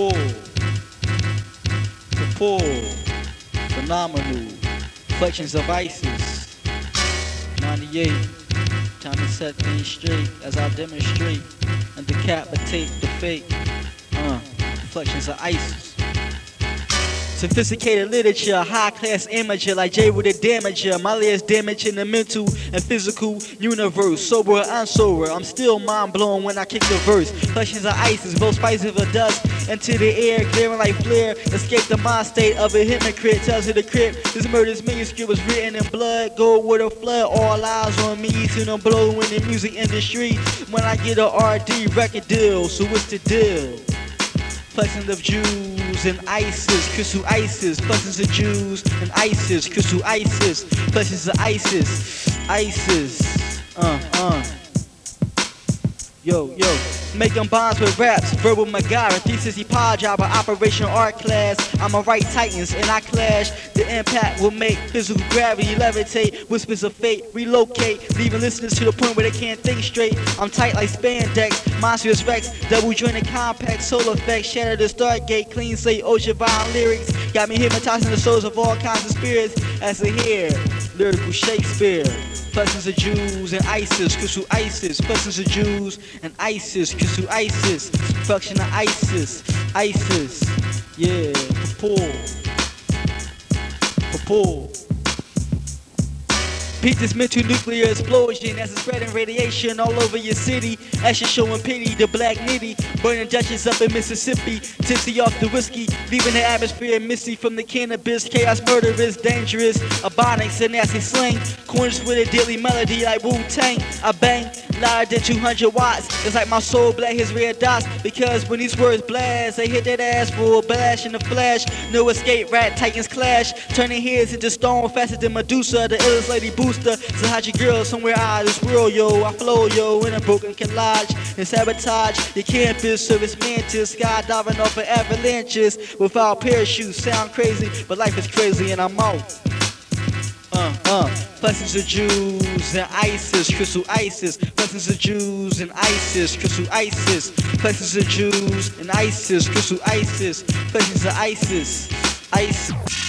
Paul. For Paul. Phenomenal. Reflections of ISIS. 98. Time to set things straight as I demonstrate and decapitate the fake. Uh, reflections of ISIS. Sophisticated literature, high class imager like Jay with a damager. My layers in the mental and physical universe. Sober or unsober, I'm still mind blown when I kick the verse. Flushes of ISIS, both spices of dust into the air, clearing like flare. Escape the mind state of a hypocrite. Tells you the crib. This murder's manuscript was written in blood. Gold with a flood, all eyes on me. Soon I'm blowing in the music industry. When I get a RD record deal, so what's the deal? Flexing of Jews and ISIS, crystal ISIS, flexing of Jews and ISIS, crystal ISIS, flexing of ISIS, ISIS, uh, uh. Yo, yo, making bonds with raps, verbal MacGyver, thesis jobber, operation art class. I'm a right titans and I clash. The impact will make physical gravity levitate, whispers of fate relocate, leaving listeners to the point where they can't think straight. I'm tight like spandex, monstrous Rex, double jointed compact, solar effects, shatter the stargate, clean slate, ocean bound lyrics, got me hypnotizing the souls of all kinds of spirits. As I hear lyrical Shakespeare. Blessings of Jews and ISIS, crystal ISIS, blessings of Jews and ISIS, crystal ISIS, function of ISIS, ISIS, yeah, Paul, Paul. Beat this mental nuclear explosion as it's spreading radiation all over your city. Ashes showing pity, the black nitty. Burning Dutchess up in Mississippi. Tipsy off the whiskey, leaving the atmosphere misty from the cannabis. Chaos, murder is dangerous. Ebonics and nasty slang. Corners with a daily melody like Wu Tang. I bang louder than 200 watts. It's like my soul black his red dots. Because when these words blast, they hit that ass for a blast in the flash. No escape, rat titans clash. Turning heads into stone faster than Medusa, the illest lady booster. Your girl somewhere out of this world, yo. I flow, yo, in a broken collage and sabotage your campus. Service mantis, skydiving off of avalanches without parachutes. Sound crazy, but life is crazy and I'm out. Uh, uh, blessings of Jews and ISIS, crystal ISIS. Blessings of Jews and ISIS, crystal ISIS. Blessings of Jews and ISIS, crystal ISIS. Blessings of ISIS, ISIS.